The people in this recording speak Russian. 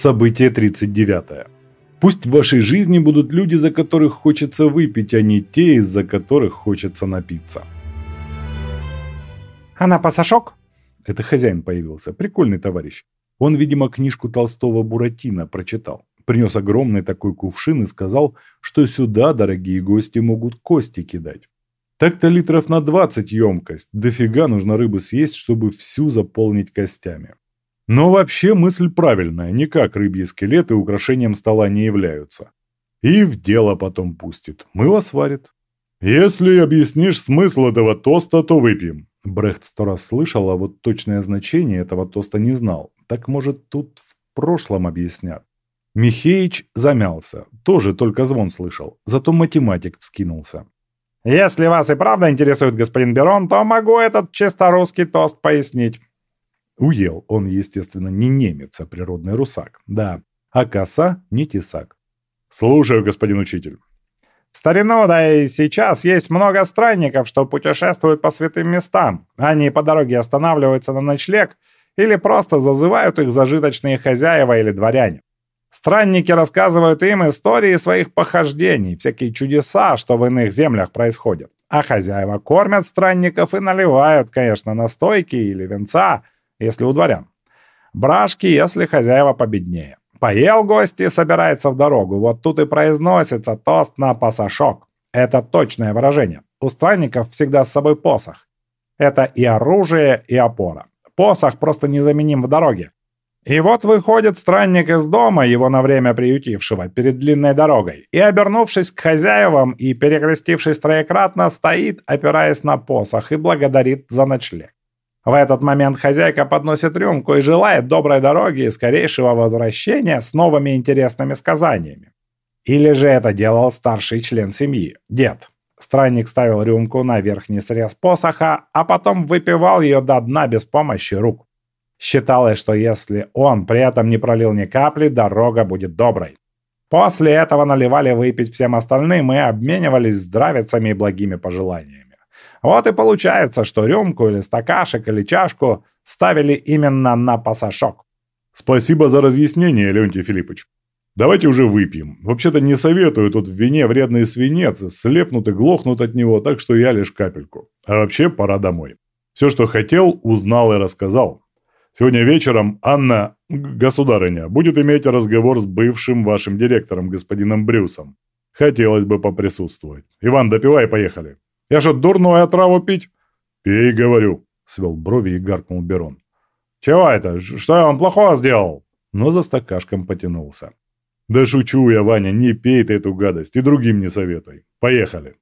Событие 39. Пусть в вашей жизни будут люди, за которых хочется выпить, а не те, из-за которых хочется напиться. «Она пасашок?» Это хозяин появился, прикольный товарищ. Он, видимо, книжку Толстого «Буратино» прочитал. Принес огромный такой кувшин и сказал, что сюда дорогие гости могут кости кидать. Так-то литров на 20 емкость, дофига нужно рыбы съесть, чтобы всю заполнить костями. Но вообще мысль правильная, никак рыбьи скелеты украшением стола не являются. И в дело потом пустит, мыло сварит. Если объяснишь смысл этого тоста, то выпьем. Брехт сто раз слышал, а вот точное значение этого тоста не знал. Так может тут в прошлом объяснят. Михеич замялся, тоже только звон слышал, зато математик вскинулся. «Если вас и правда интересует господин Берон, то могу этот чисто русский тост пояснить. Уел он, естественно, не немец, а природный русак. Да, а коса не тесак. Слушаю, господин учитель. В старину, да и сейчас есть много странников, что путешествуют по святым местам. Они по дороге останавливаются на ночлег или просто зазывают их зажиточные хозяева или дворяне. Странники рассказывают им истории своих похождений, всякие чудеса, что в иных землях происходят. А хозяева кормят странников и наливают, конечно, настойки или венца – если у дворян. Брашки, если хозяева победнее. Поел гости, собирается в дорогу. Вот тут и произносится тост на пасашок. Это точное выражение. У странников всегда с собой посох. Это и оружие, и опора. Посох просто незаменим в дороге. И вот выходит странник из дома, его на время приютившего, перед длинной дорогой, и, обернувшись к хозяевам и перекрестившись троекратно, стоит, опираясь на посох, и благодарит за ночлег. В этот момент хозяйка подносит рюмку и желает доброй дороги и скорейшего возвращения с новыми интересными сказаниями. Или же это делал старший член семьи, дед. Странник ставил рюмку на верхний срез посоха, а потом выпивал ее до дна без помощи рук. Считалось, что если он при этом не пролил ни капли, дорога будет доброй. После этого наливали выпить всем остальным и обменивались здравицами и благими пожеланиями. Вот и получается, что рюмку или стакашек или чашку ставили именно на пасашок. Спасибо за разъяснение, Леонтий Филиппович. Давайте уже выпьем. Вообще-то не советую, тут в вине вредные свинец, слепнут и глохнут от него, так что я лишь капельку. А вообще пора домой. Все, что хотел, узнал и рассказал. Сегодня вечером Анна, государыня, будет иметь разговор с бывшим вашим директором, господином Брюсом. Хотелось бы поприсутствовать. Иван, допивай, поехали. Я же дурную отраву пить?» «Пей, говорю», — свел брови и гаркнул Берон. «Чего это? Что я вам плохого сделал?» Но за стакашком потянулся. «Да шучу я, Ваня, не пей ты эту гадость и другим не советуй. Поехали!»